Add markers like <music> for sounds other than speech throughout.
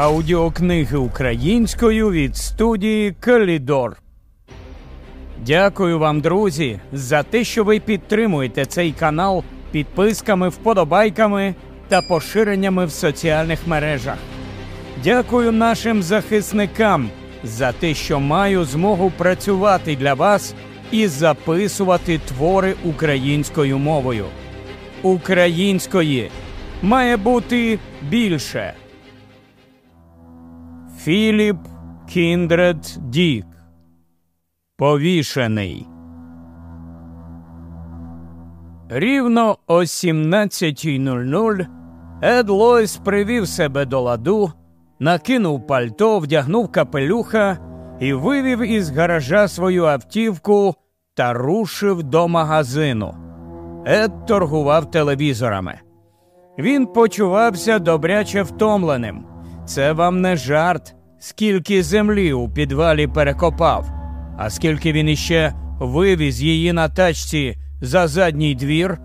Аудіокниги українською від студії Калідор. Дякую вам, друзі, за те, що ви підтримуєте цей канал підписками, вподобайками та поширеннями в соціальних мережах. Дякую нашим захисникам за те, що маю змогу працювати для вас і записувати твори українською мовою. Української має бути більше. Філіп Кіндред Дік Повішений. Рівно о 17.00 Ед Лойс привів себе до ладу, накинув пальто, вдягнув капелюха і вивів із гаража свою автівку та рушив до магазину. Ед торгував телевізорами. Він почувався добряче втомленим. Це вам не жарт, скільки землі у підвалі перекопав, а скільки він іще вивіз її на тачці за задній двір.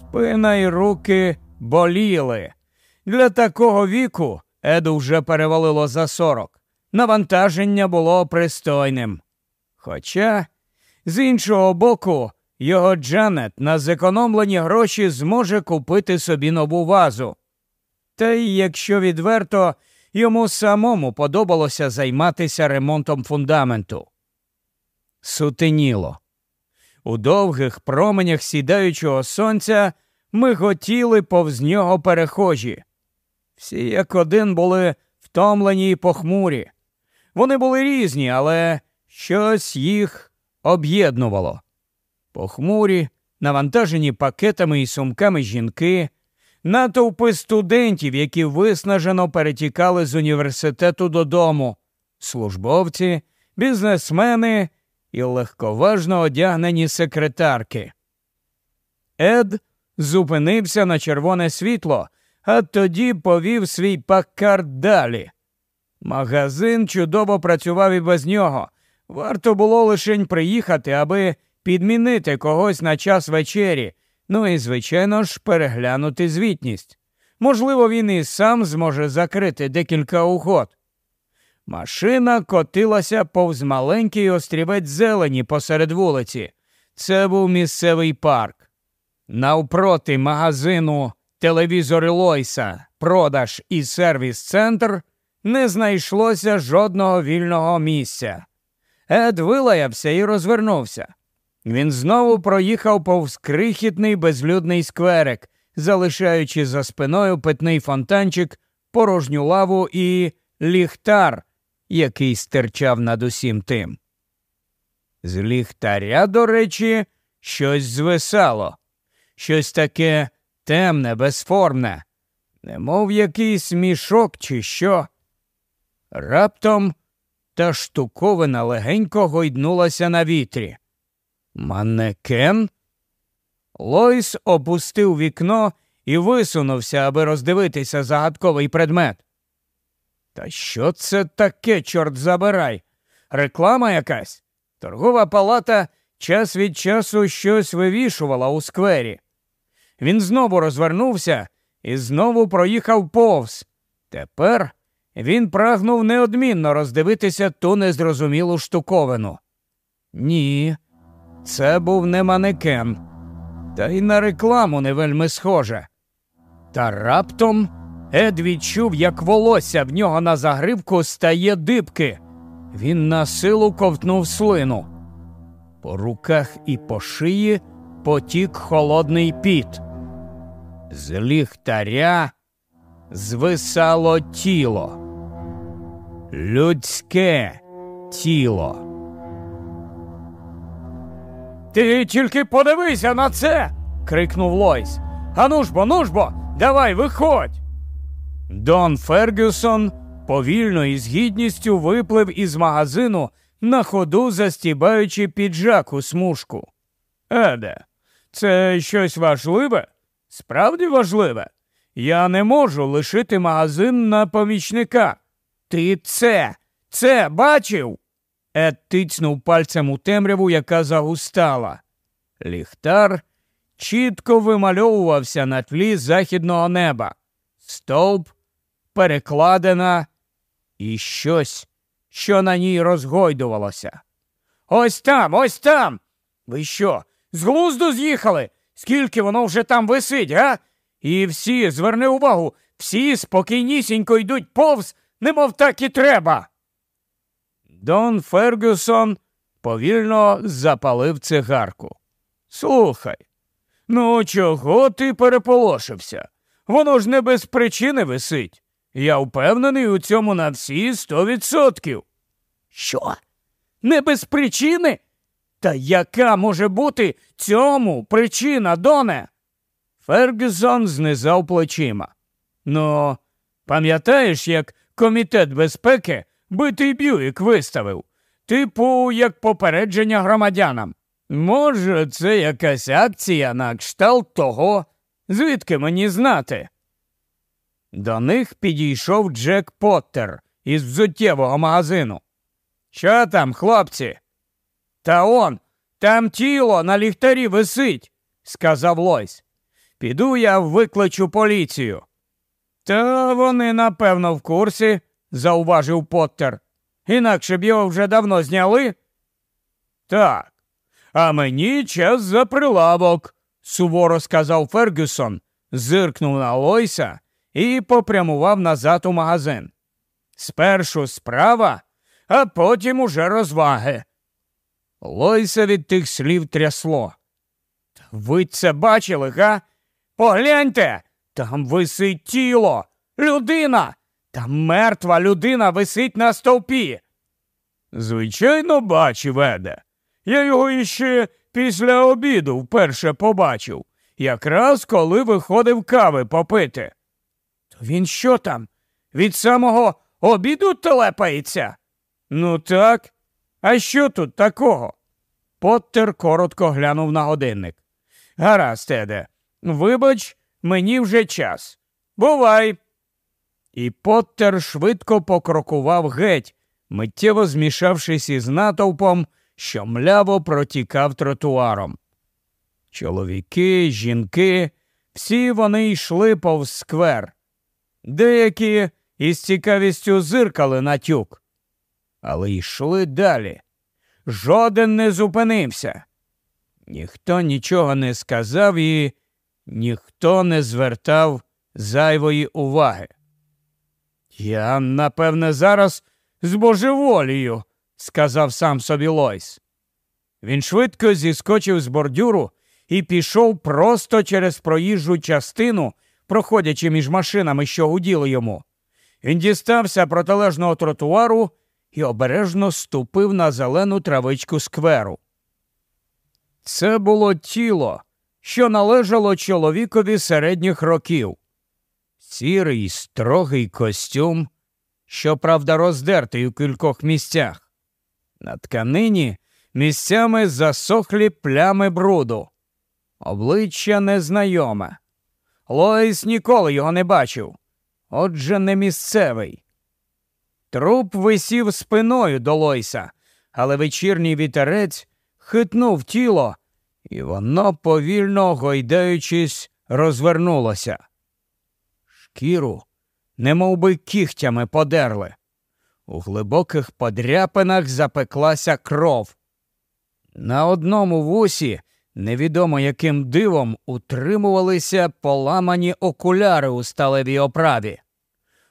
Спина й руки боліли. Для такого віку Еду вже перевалило за сорок. Навантаження було пристойним. Хоча, з іншого боку, його Джанет на зекономлені гроші зможе купити собі нову вазу. Та й якщо відверто, йому самому подобалося займатися ремонтом фундаменту. Сутеніло. У довгих променях сідаючого сонця ми готіли повз нього перехожі. Всі як один були втомлені й похмурі. Вони були різні, але щось їх об'єднувало. Похмурі, навантажені пакетами і сумками жінки, натовпи студентів, які виснажено перетікали з університету додому, службовці, бізнесмени і легковажно одягнені секретарки. Ед зупинився на червоне світло, а тоді повів свій паккард далі. Магазин чудово працював і без нього. Варто було лишень приїхати, аби підмінити когось на час вечері, ну і, звичайно ж, переглянути звітність. Можливо, він і сам зможе закрити декілька угод. Машина котилася повз маленький острівець зелені посеред вулиці. Це був місцевий парк. Навпроти магазину телевізори Лойса, продаж і сервіс-центр не знайшлося жодного вільного місця. Ед вилаявся і розвернувся. Він знову проїхав повз крихітний безлюдний скверик, залишаючи за спиною питний фонтанчик, порожню лаву і ліхтар, який стирчав над усім тим. З ліхтаря, до речі, щось звисало, щось таке темне, безформне, немов якийсь мішок, чи що. Раптом та штуковина легенько гойднулася на вітрі. Манекен? Лойс опустив вікно і висунувся, аби роздивитися загадковий предмет. Та що це таке, чорт забирай? Реклама якась? Торгова палата час від часу щось вивішувала у сквері. Він знову розвернувся і знову проїхав повз. Тепер він прагнув неодмінно роздивитися ту незрозумілу штуковину. Ні, це був не манекен, та й на рекламу не вельми схоже. Та раптом Ед відчув, як волосся в нього на загривку стає дибки. Він на силу ковтнув слину. По руках і по шиї потік холодний піт. З ліхтаря звисало тіло. Людське тіло. Ти тільки подивися на це. крикнув Лойс. Ану ж бо, ну ж бо, давай виходь. Дон Фергюсон повільно і з гідністю виплив із магазину, на ходу застібаючи піджак у смужку. Еде, це щось важливе? Справді важливе. Я не можу лишити магазин на помічника. Ти це, це бачив? Ед тицнув пальцем у темряву, яка загустала. Ліхтар чітко вимальовувався на тлі західного неба. Стовп, перекладена і щось, що на ній розгойдувалося. Ось там, ось там. Ви що? З глузду з'їхали? Скільки воно вже там висить, га? І всі, зверни увагу, всі спокійнісінько йдуть повз, немов так і треба. Дон Фергюсон повільно запалив цигарку. Слухай, ну чого ти переполошився? Воно ж не без причини висить. Я впевнений у цьому на всі сто відсотків. Що? Не без причини? Та яка може бути цьому причина, Доне? Фергюсон знизав плечима. Ну, пам'ятаєш, як комітет безпеки битий Бюїк виставив? Типу, як попередження громадянам. Може, це якась акція на кшталт того, звідки мені знати? До них підійшов Джек Поттер із взуттєвого магазину. Що там, хлопці? Та он, там тіло на ліхтарі висить, сказав Лойс. Піду я викличу поліцію. Та вони, напевно, в курсі, зауважив Поттер. Інакше б його вже давно зняли. Так, а мені час за прилавок, суворо сказав Фергюсон, зиркнув на Лойса і попрямував назад у магазин. Спершу справа, а потім уже розваги. Лойса від тих слів трясло. Ви це бачили, га? Погляньте, там висить тіло, людина, там мертва людина висить на стовпі. Звичайно, бачив, Еде. Я його іще після обіду вперше побачив, якраз коли виходив кави попити. То він що там? Від самого обіду телепається? Ну так. А що тут такого? Поттер коротко глянув на годинник. Гаразд, Еде, вибач, мені вже час. Бувай. І Поттер швидко покрокував геть, миттєво змішавшись із натовпом, що мляво протікав тротуаром. Чоловіки, жінки, всі вони йшли повз сквер. Деякі із цікавістю зиркали на тюк, але йшли далі. Жоден не зупинився. Ніхто нічого не сказав і ніхто не звертав зайвої уваги. Я, напевне, зараз з божеволію, сказав сам собі Лойс. Він швидко зіскочив з бордюру і пішов просто через проїжджу частину, проходячи між машинами, що гуділи йому. Він дістався протилежного тротуару і обережно ступив на зелену травичку скверу. Це було тіло, що належало чоловікові середніх років. Сірий строгий костюм, щоправда, роздертий у кількох місцях. На тканині місцями засохлі плями бруду. Обличчя незнайоме. Лоїс ніколи його не бачив. Отже, не місцевий. Труп висів спиною до Лойса, але вечірній вітерець хитнув тіло, і воно, повільно гойдаючись, розвернулося. Шкіру немов би кігтями подерли. У глибоких подряпинах запеклася кров. На одному вусі невідомо яким дивом утримувалися поламані окуляри у сталевій оправі.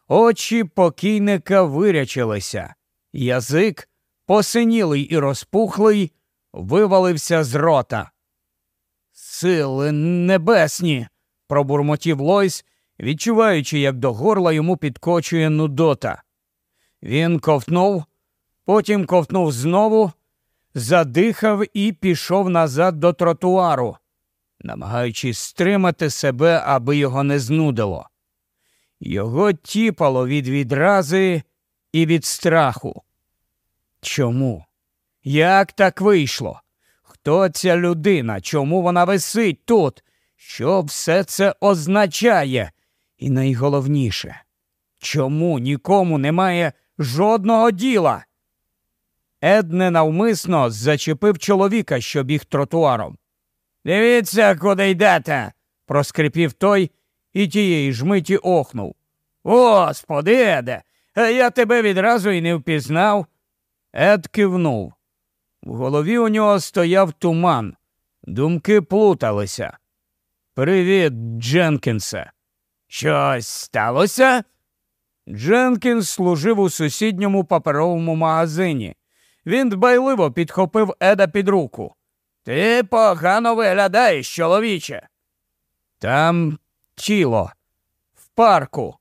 Очі покійника вирячилися, язик, посинілий і розпухлий, вивалився з рота. Сили небесні, пробурмотів Лойс, відчуваючи, як до горла йому підкочує нудота. Він ковтнув, потім ковтнув знову, задихав і пішов назад до тротуару, намагаючись стримати себе, аби його не знудило. Його тіпало від відрази і від страху. Чому? Як так вийшло? Хто ця людина? Чому вона висить тут? Що все це означає? І найголовніше, чому нікому немає жодного діла? Ед ненавмисно зачепив чоловіка, що біг тротуаром. Дивіться, куди йдете, проскрипів той і тієї ж миті охнув. Господи, Еде, я тебе відразу і не впізнав. Ед кивнув. В голові у нього стояв туман. Думки плуталися. Привіт, Дженкінсе. Щось сталося? Дженкінс служив у сусідньому паперовому магазині. Він дбайливо підхопив Еда під руку. Ти погано виглядаєш, чоловіче. Там тіло, в парку.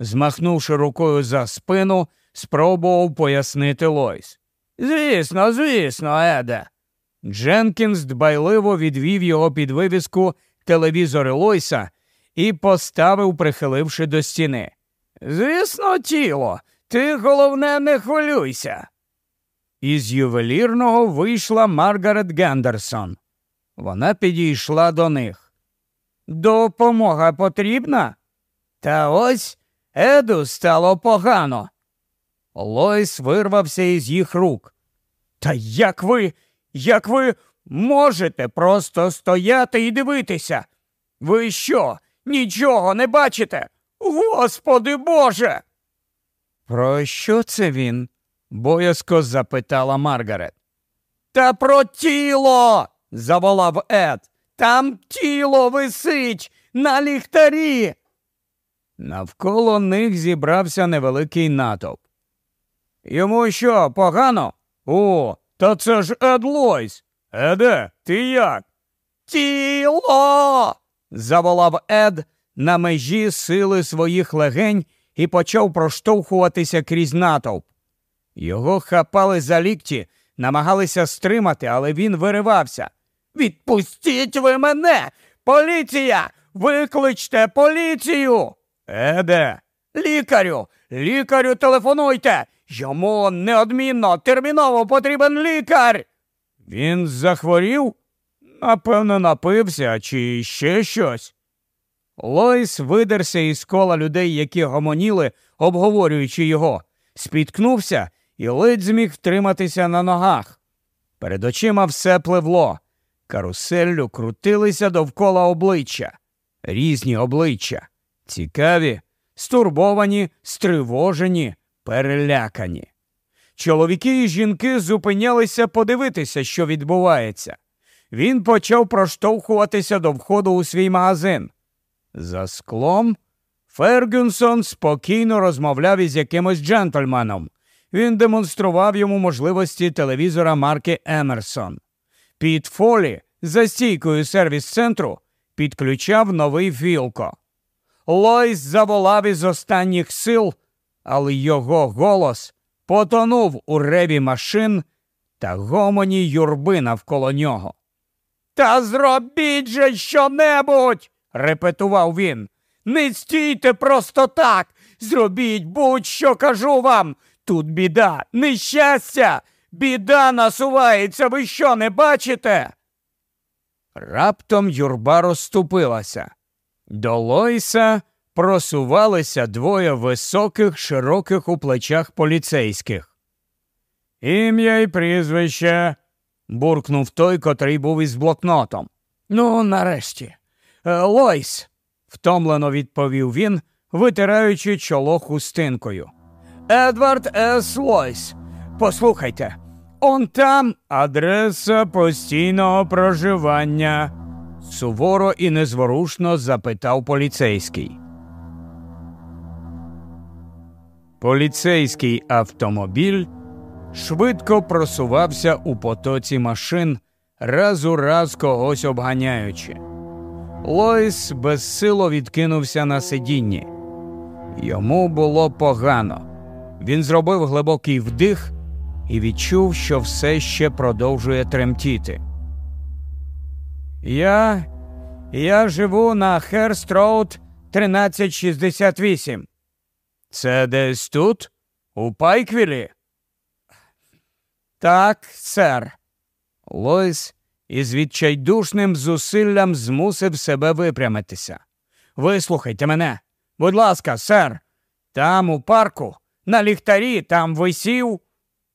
Змахнувши рукою за спину, спробував пояснити Лойс. Звісно, звісно, Еде. Дженкінс дбайливо відвів його під вивіску телевізори Лойса і поставив, прихиливши до стіни. Звісно, тіло, ти головне не хвилюйся. Із ювелірного вийшла Маргарет Гендерсон. Вона підійшла до них. Допомога потрібна? Та ось Еду стало погано. Лойс вирвався із їх рук. Та як ви, як ви можете просто стояти і дивитися? Ви що, нічого не бачите? Господи Боже. Про що це він? боязко запитала Маргарет. Та про тіло. заволав Ед. Там тіло висить на ліхтарі. Навколо них зібрався невеликий натовп. Йому що, погано? О, та це ж Ед Лойс. Еде, ти як? Тіло. Заволав Ед на межі сили своїх легень і почав проштовхуватися крізь натовп. Його хапали за лікті, намагалися стримати, але він виривався. Відпустіть ви мене! Поліція! Викличте поліцію! Еде, лікарю, лікарю, телефонуйте! Йому неодмінно терміново потрібен лікар. Він захворів? Напевно, напився чи ще щось. Лойс видерся із кола людей, які гомоніли, обговорюючи його, спіткнувся і ледь зміг втриматися на ногах. Перед очима все пливло. Каруселлю крутилися довкола обличчя, різні обличчя, цікаві, стурбовані, стривожені, перелякані. Чоловіки і жінки зупинялися подивитися, що відбувається. Він почав проштовхуватися до входу у свій магазин. За склом Фергюнсон спокійно розмовляв із якимось джентльменом. Він демонстрував йому можливості телевізора марки Емерсон. Під Фолі за стійкою сервіс-центру підключав новий філко. Лойс заволав із останніх сил, але його голос потонув у реві машин та гомоні юрби навколо нього. Та зробіть же що-небудь, репетував він. Не стійте просто так. Зробіть будь-що кажу вам. Тут біда, нещастя, біда насувається, ви що не бачите? Раптом юрба розступилася. До Лойса просувалися двоє високих, широких у плечах поліцейських. Ім'я і прізвище, буркнув той, котрий був із блокнотом. Ну, нарешті. «Е, Лойс, втомлено відповів він, витираючи чоло хустинкою. Едвард С. Лойс. Послухайте, он там адреса постійного проживання, суворо і незворушно запитав поліцейський. Поліцейський автомобіль швидко просувався у потоці машин, раз у раз когось обганяючи. Лойс безсило відкинувся на сидінні. Йому було погано. Він зробив глибокий вдих і відчув, що все ще продовжує тремтіти. Я я живу на Херстроуд 1368. Це десь тут? У Пайквілі? Так, сер. Лойс із відчайдушним зусиллям змусив себе випрямитися. Вислухайте мене, будь ласка, сер, там у парку, на ліхтарі там висів.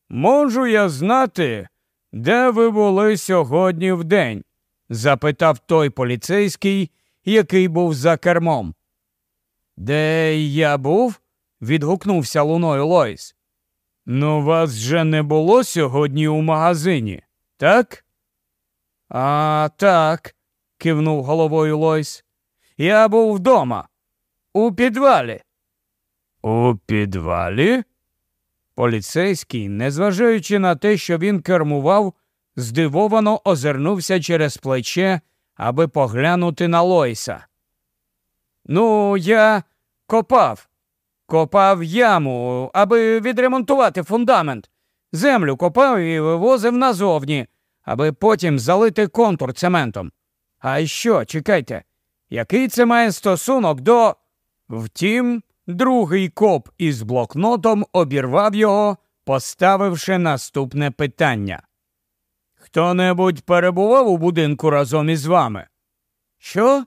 Можу я знати, де ви були сьогодні в день? запитав той поліцейський, який був за кермом. Де я був? відгукнувся луною Лойс. Ну, вас же не було сьогодні у магазині, так? А так, кивнув головою Лойс. Я був вдома, у підвалі. У підвалі? Поліцейський, незважаючи на те, що він кермував, здивовано озирнувся через плече, аби поглянути на Лойса. Ну, я копав, копав яму, аби відремонтувати фундамент. Землю копав і вивозив назовні, аби потім залити контур цементом. А що, чекайте, який це має стосунок до. Втім, другий коп із блокнотом обірвав його, поставивши наступне питання. Хто небудь перебував у будинку разом із вами? Що?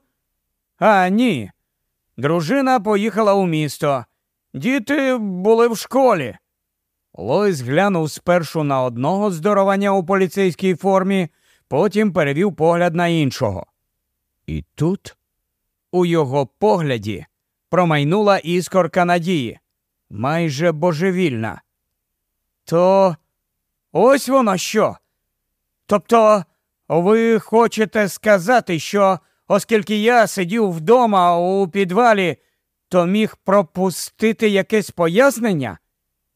А, ні. Дружина поїхала у місто. Діти були в школі. Лойс глянув спершу на одного здоровання у поліцейській формі, потім перевів погляд на іншого. І тут у його погляді промайнула іскорка надії, майже божевільна. То ось воно що. Тобто, ви хочете сказати, що, оскільки я сидів вдома у підвалі, то міг пропустити якесь пояснення?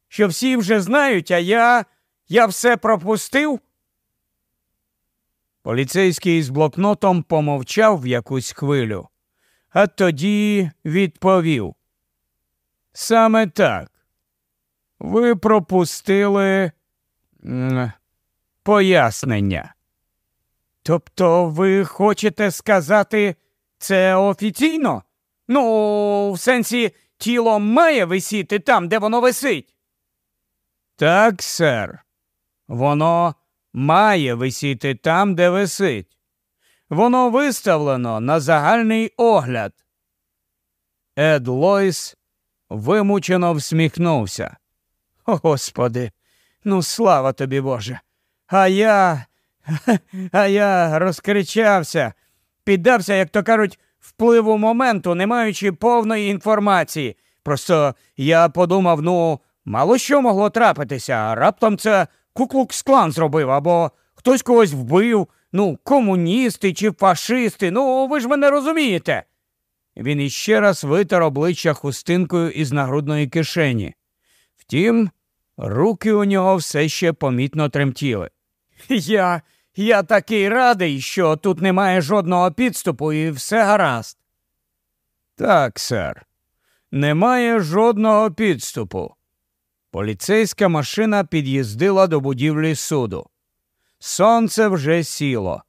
Що всі вже знають, а я. я все пропустив? Поліцейський з блокнотом помовчав в якусь хвилю, а тоді відповів. Саме так. Ви пропустили пояснення. Тобто ви хочете сказати це офіційно? Ну, в сенсі, тіло має висіти там, де воно висить. Так, сер. Воно має висіти там, де висить. Воно виставлено на загальний огляд. Ед Лойс вимучено всміхнувся. О, Господи, ну слава тобі, Боже. А я, <laughs> а я розкричався, піддався, як то кажуть, впливу моменту, не маючи повної інформації. Просто я подумав, ну, мало що могло трапитися, а раптом це Куклукс-клан зробив, або хтось когось вбив, ну, комуністи чи фашисти, ну, ви ж мене розумієте. Він іще раз витер обличчя хустинкою із нагрудної кишені. Втім, руки у нього все ще помітно тремтіли. Я я такий радий, що тут немає жодного підступу і все гаразд. Так, сер, немає жодного підступу. Поліцейська машина під'їздила до будівлі суду. Сонце вже сіло.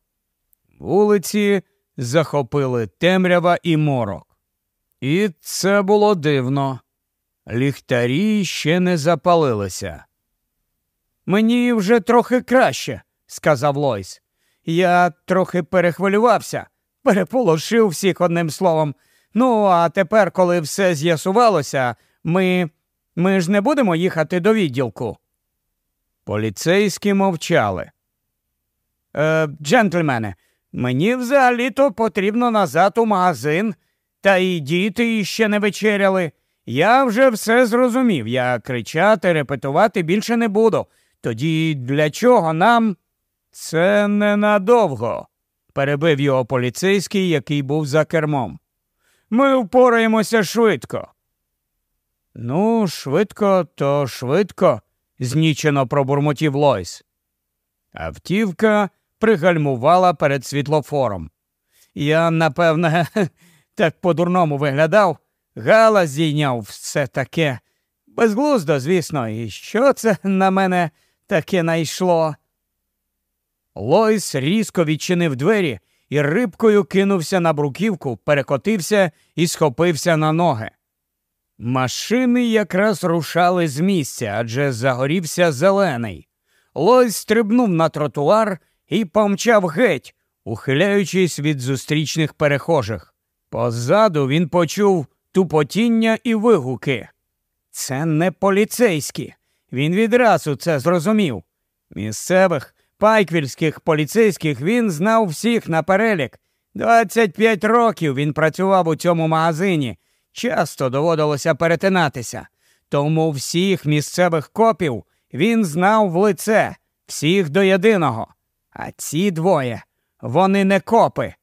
Вулиці захопили темрява і морок. І це було дивно. Ліхтарі ще не запалилися. Мені вже трохи краще, сказав Лойс. Я трохи перехвилювався, переполошив всіх одним словом. Ну, а тепер, коли все з'ясувалося, ми ми ж не будемо їхати до відділку. Поліцейські мовчали. Е, Джентльмени, мені взагалі-то потрібно назад у магазин, та і діти іще не вечеряли. Я вже все зрозумів. Я кричати, репетувати більше не буду. Тоді для чого нам? Це ненадовго, перебив його поліцейський, який був за кермом. Ми впораємося швидко. Ну, швидко, то швидко, знічено пробурмотів Лойс. Автівка пригальмувала перед світлофором. Я, напевне, <laughs> так по-дурному виглядав, галас зійняв все таке. Безглуздо, звісно, і що це на мене таке найшло? Лойс різко відчинив двері і рибкою кинувся на бруківку, перекотився і схопився на ноги. Машини якраз рушали з місця, адже загорівся зелений. Лойс стрибнув на тротуар і помчав геть, ухиляючись від зустрічних перехожих. Позаду він почув тупотіння і вигуки. Це не поліцейські. Він відразу це зрозумів. Місцевих пайквільських поліцейських він знав всіх на перелік. 25 років він працював у цьому магазині. Часто доводилося перетинатися, тому всіх місцевих копів він знав в лице, всіх до єдиного. А ці двоє вони не копи,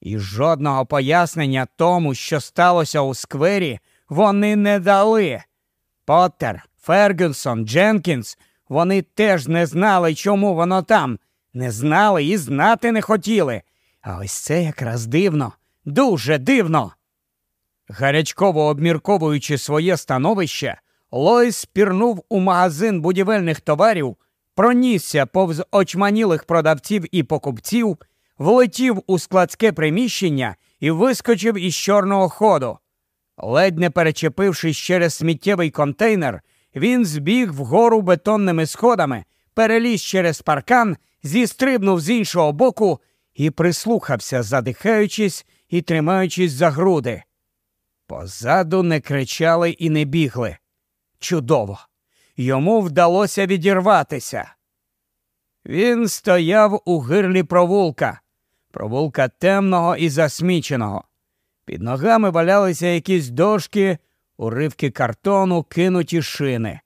і жодного пояснення тому, що сталося у сквері, вони не дали. Поттер, Фергюсон, Дженкінс вони теж не знали, чому воно там, не знали і знати не хотіли. А ось це якраз дивно, дуже дивно. Гарячково обмірковуючи своє становище, Лойс пірнув у магазин будівельних товарів, пронісся повз очманілих продавців і покупців, влетів у складське приміщення і вискочив із чорного ходу. Ледь не перечепившись через сміттєвий контейнер, він збіг вгору бетонними сходами, переліз через паркан, зістрибнув з іншого боку і прислухався, задихаючись і тримаючись за груди. Позаду не кричали і не бігли. Чудово! Йому вдалося відірватися. Він стояв у гирлі провулка, провулка темного і засміченого. Під ногами валялися якісь дошки, уривки картону, кинуті шини.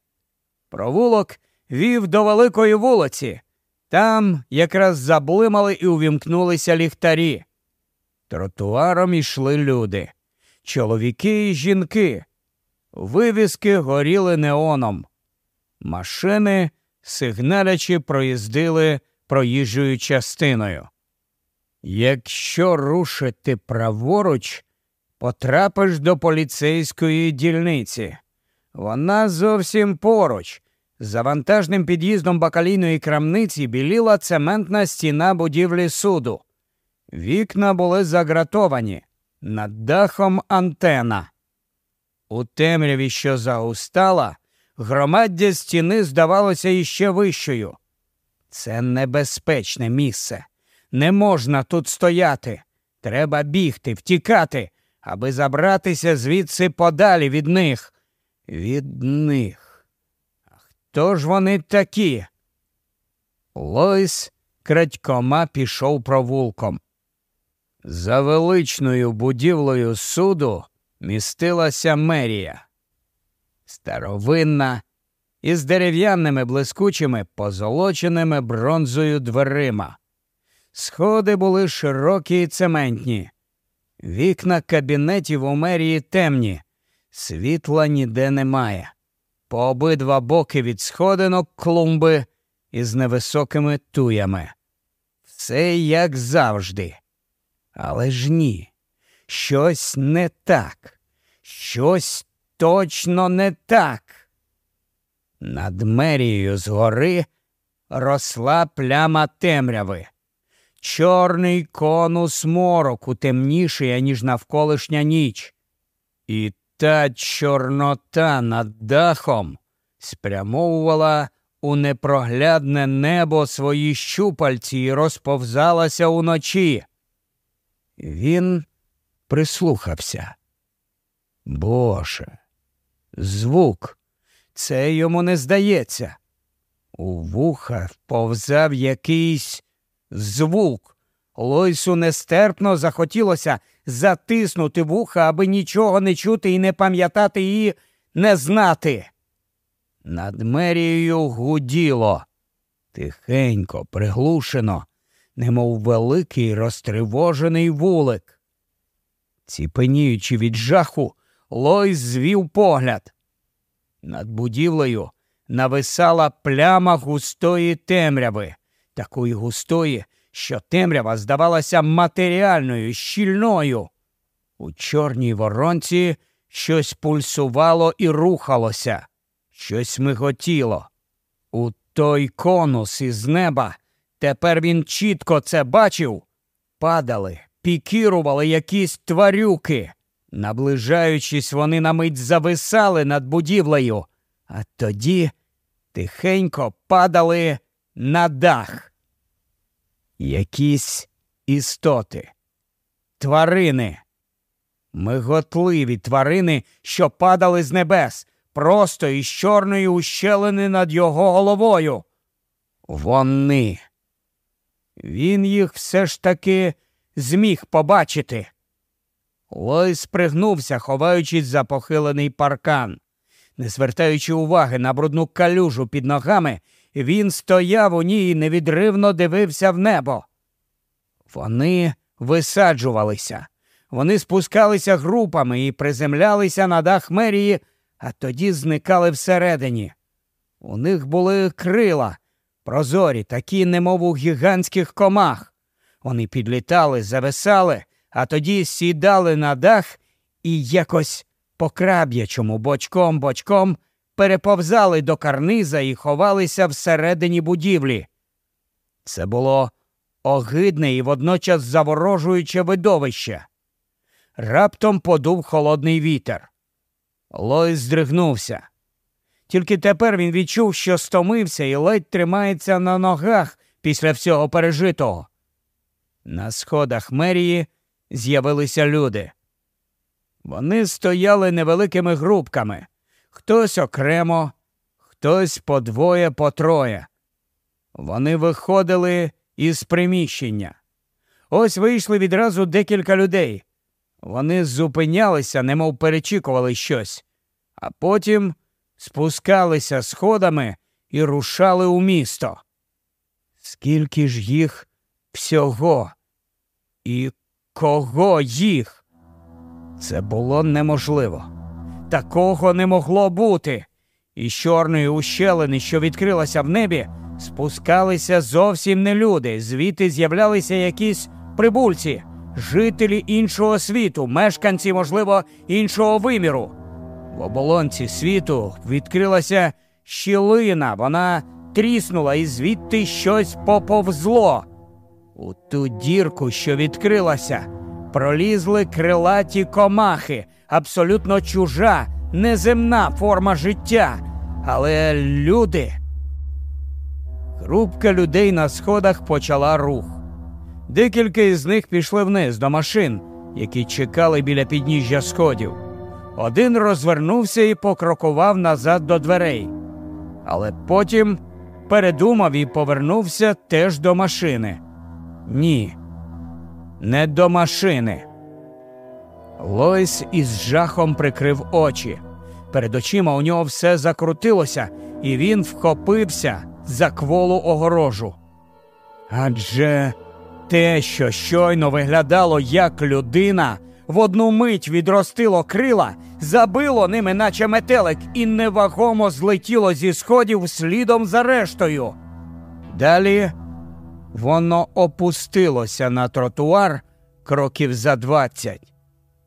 Провулок вів до великої вулиці. Там якраз заблимали і увімкнулися ліхтарі. Тротуаром ішли люди, чоловіки і жінки. Вивіски горіли неоном. Машини, сигналячи, проїздили проїжджою частиною. Якщо рушити праворуч, потрапиш до поліцейської дільниці. Вона зовсім поруч. За вантажним під'їздом бакалійної крамниці біліла цементна стіна будівлі суду. Вікна були загратовані, над дахом антена. У темряві, що загустала, громаддя стіни здавалося іще вищою. Це небезпечне місце. Не можна тут стояти. Треба бігти, втікати, аби забратися звідси подалі від них. Від них. Хто ж вони такі? Лойс крадькома пішов провулком. За величною будівлею суду містилася мерія. Старовинна, із дерев'яними блискучими позолоченими бронзою дверима. Сходи були широкі й цементні. Вікна кабінетів у мерії темні, світла ніде немає. По обидва боки від сходинок клумби із невисокими туями. Все як завжди. Але ж ні, щось не так, щось точно не так. Над мерією згори росла пляма темряви чорний конус мороку, темніший, аніж навколишня ніч. І та чорнота над дахом спрямовувала у непроглядне небо свої щупальці і розповзалася уночі. Він прислухався. Боже, звук, це йому не здається. У вуха вповзав якийсь звук. Лойсу нестерпно захотілося затиснути вуха, аби нічого не чути і не пам'ятати і не знати. Над мерією гуділо тихенько, приглушено, немов великий розтривожений вулик. Ціпеніючи від жаху, Лойс звів погляд. Над будівлею нависала пляма густої темряви такої густої, що темрява здавалася матеріальною, щільною. У чорній воронці щось пульсувало і рухалося, щось миготіло. У той конус із неба тепер він чітко це бачив. Падали, пікірували якісь тварюки. Наближаючись, вони на мить зависали над будівлею, а тоді тихенько падали на дах. Якісь істоти, тварини, миготливі тварини, що падали з небес, просто із чорної ущелини над його головою. Вони. Він їх все ж таки зміг побачити. Лойс пригнувся, ховаючись за похилений паркан. Не звертаючи уваги на брудну калюжу під ногами, він стояв у ній і невідривно дивився в небо. Вони висаджувалися. Вони спускалися групами і приземлялися на дах мерії, а тоді зникали всередині. У них були крила, прозорі, такі, немов у гігантських комах. Вони підлітали, зависали, а тоді сідали на дах і якось по краб'ячому бочком бочком переповзали до карниза і ховалися всередині будівлі. Це було огидне і водночас заворожуюче видовище. Раптом подув холодний вітер. Лойс здригнувся. Тільки тепер він відчув, що стомився і ледь тримається на ногах після всього пережитого. На сходах мерії з'явилися люди. Вони стояли невеликими групками, хтось окремо, хтось по двоє, по троє. Вони виходили із приміщення. Ось вийшли відразу декілька людей. Вони зупинялися, немов перечікували щось, а потім спускалися сходами і рушали у місто. Скільки ж їх всього? І кого їх? Це було неможливо. Такого не могло бути. Із чорної ущелини, що відкрилася в небі, спускалися зовсім не люди, звідти з'являлися якісь прибульці, жителі іншого світу, мешканці, можливо, іншого виміру. В оболонці світу відкрилася щілина, вона тріснула і звідти щось поповзло. У ту дірку, що відкрилася, пролізли крилаті комахи, абсолютно чужа, неземна форма життя. Але люди. Групка людей на сходах почала рух. Декілька із них пішли вниз до машин, які чекали біля підніжжя сходів. Один розвернувся і покрокував назад до дверей, але потім передумав і повернувся теж до машини. Ні, не до машини. Лойс із жахом прикрив очі. Перед очима у нього все закрутилося, і він вхопився за кволу огорожу. Адже те, що щойно виглядало як людина, в одну мить відростило крила, забило ними, наче метелик, і невагомо злетіло зі сходів слідом за рештою. Далі воно опустилося на тротуар кроків за двадцять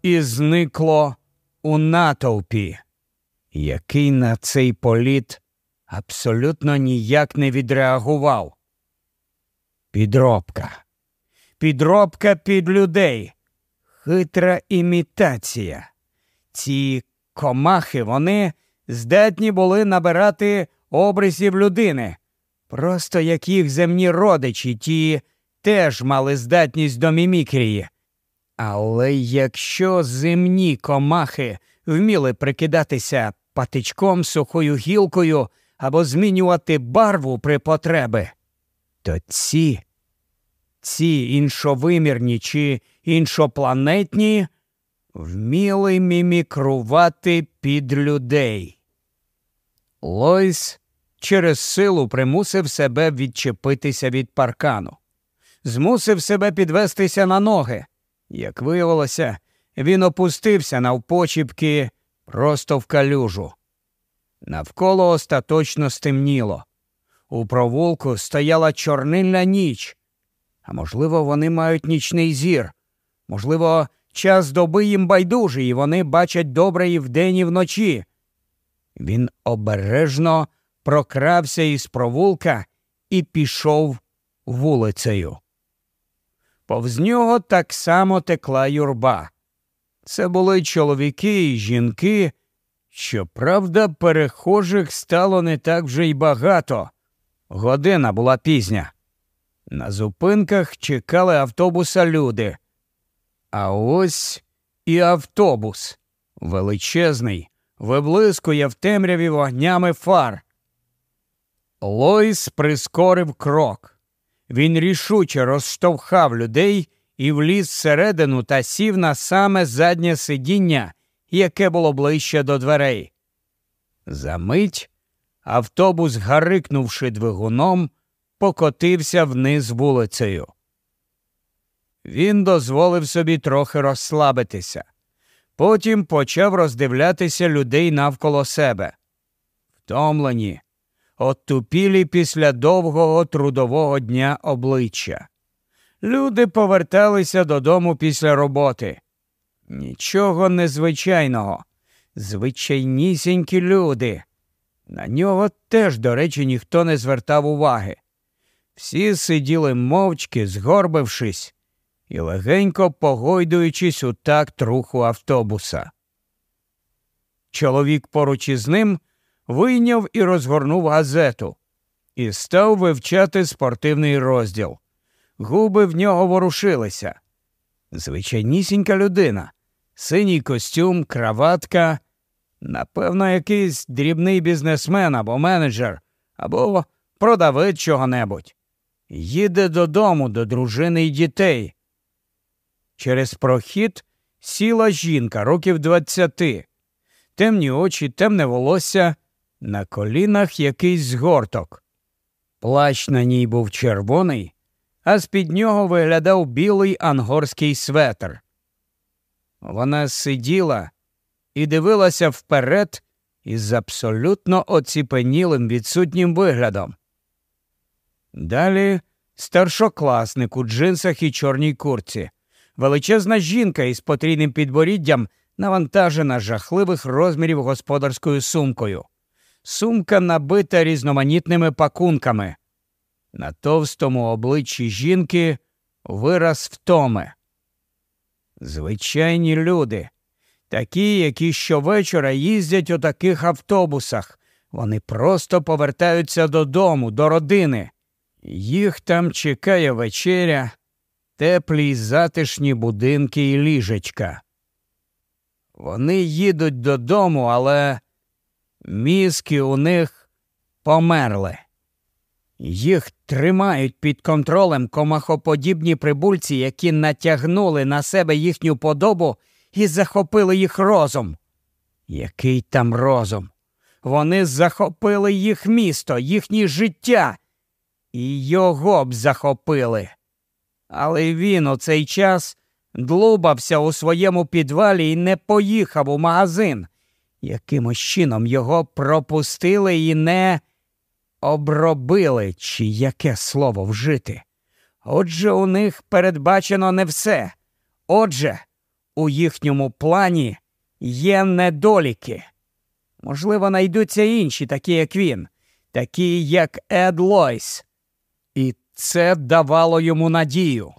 і зникло у натовпі, який на цей політ абсолютно ніяк не відреагував. Підробка. Підробка під людей. Хитра імітація. Ці комахи вони здатні були набирати обрисів людини, просто як їх земні родичі, ті теж мали здатність до мімікрії. Але якщо земні комахи вміли прикидатися патичком, сухою гілкою або змінювати барву при потреби, то ці, ці іншовимірні чи іншопланетні вміли мімікрувати під людей. Лойс через силу примусив себе відчепитися від паркану, змусив себе підвестися на ноги. Як виявилося, він опустився навпочіпки просто в калюжу. Навколо остаточно стемніло. У провулку стояла чорнильна ніч. А можливо, вони мають нічний зір. Можливо, час доби їм байдужий, і вони бачать добре і вдень, і вночі. Він обережно прокрався із провулка і пішов вулицею. Повз нього так само текла юрба. Це були чоловіки і жінки. Щоправда, перехожих стало не так вже й багато. Година була пізня. На зупинках чекали автобуса люди. А ось і автобус величезний, виблискує в темряві вогнями фар. Лойс прискорив крок. Він рішуче розштовхав людей і вліз всередину та сів на саме заднє сидіння, яке було ближче до дверей. Замить автобус, гарикнувши двигуном, покотився вниз вулицею. Він дозволив собі трохи розслабитися. Потім почав роздивлятися людей навколо себе. Втомлені, оттупілі після довгого трудового дня обличчя. Люди поверталися додому після роботи. Нічого незвичайного, звичайнісінькі люди. На нього теж, до речі, ніхто не звертав уваги. Всі сиділи мовчки, згорбившись і легенько погойдуючись у такт руху автобуса. Чоловік поруч із ним вийняв і розгорнув газету і став вивчати спортивний розділ. Губи в нього ворушилися. Звичайнісінька людина, синій костюм, краватка, напевно, якийсь дрібний бізнесмен або менеджер, або продавець чого-небудь. Їде додому до дружини й дітей. Через прохід сіла жінка років двадцяти, темні очі, темне волосся, на колінах якийсь згорток. Плащ на ній був червоний, а з під нього виглядав білий ангорський светр. Вона сиділа і дивилася вперед із абсолютно оціпенілим відсутнім виглядом. Далі старшокласник у джинсах і чорній курці, величезна жінка із потрійним підборіддям, навантажена жахливих розмірів господарською сумкою. Сумка набита різноманітними пакунками. На товстому обличчі жінки вираз втоми. Звичайні люди, такі, які щовечора їздять у таких автобусах. Вони просто повертаються додому, до родини. Їх там чекає вечеря, теплі й затишні будинки і ліжечка. Вони їдуть додому, але мізки у них померли. Їх тримають під контролем комахоподібні прибульці, які натягнули на себе їхню подобу і захопили їх розум. Який там розум? Вони захопили їх місто, їхнє життя, і його б захопили. Але він у цей час длубався у своєму підвалі і не поїхав у магазин. Якимось чином його пропустили і не обробили, чи яке слово вжити. Отже, у них передбачено не все. Отже, у їхньому плані є недоліки. Можливо, найдуться інші, такі, як він, такі, як Ед Лойс. І це давало йому надію.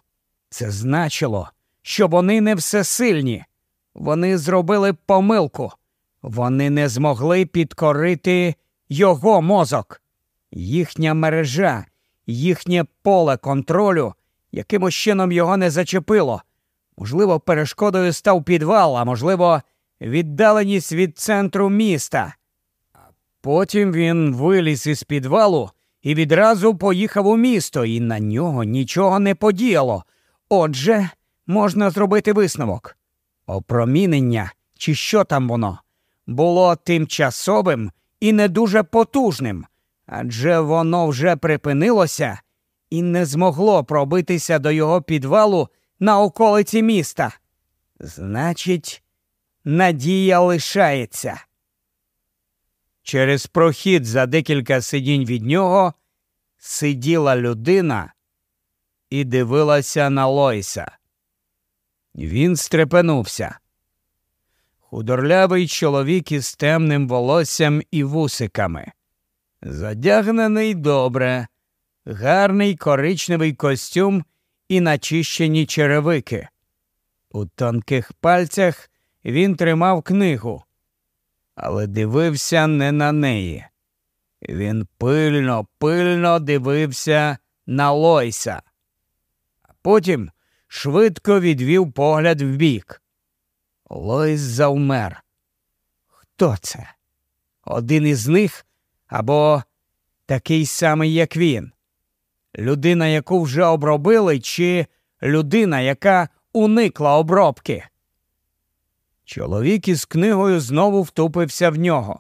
Це значило, що вони не всесильні. Вони зробили помилку. Вони не змогли підкорити його мозок. Їхня мережа, їхнє поле контролю якимось чином його не зачепило. Можливо, перешкодою став підвал, а можливо, віддаленість від центру міста. Потім він виліз із підвалу і відразу поїхав у місто, і на нього нічого не подіяло. Отже, можна зробити висновок. Опромінення, чи що там воно, було тимчасовим і не дуже потужним, адже воно вже припинилося і не змогло пробитися до його підвалу на околиці міста. Значить, надія лишається. Через прохід за декілька сидінь від нього сиділа людина і дивилася на Лойса. Він стрепенувся. Худорлявий чоловік із темним волоссям і вусиками. Задягнений добре, гарний коричневий костюм і начищені черевики. У тонких пальцях він тримав книгу, але дивився не на неї. Він пильно, пильно дивився на Лойса, а потім швидко відвів погляд вбік. Лойс завмер. Хто це? Один із них або такий самий, як він? Людина, яку вже обробили, чи людина, яка уникла обробки. Чоловік із книгою знову втупився в нього.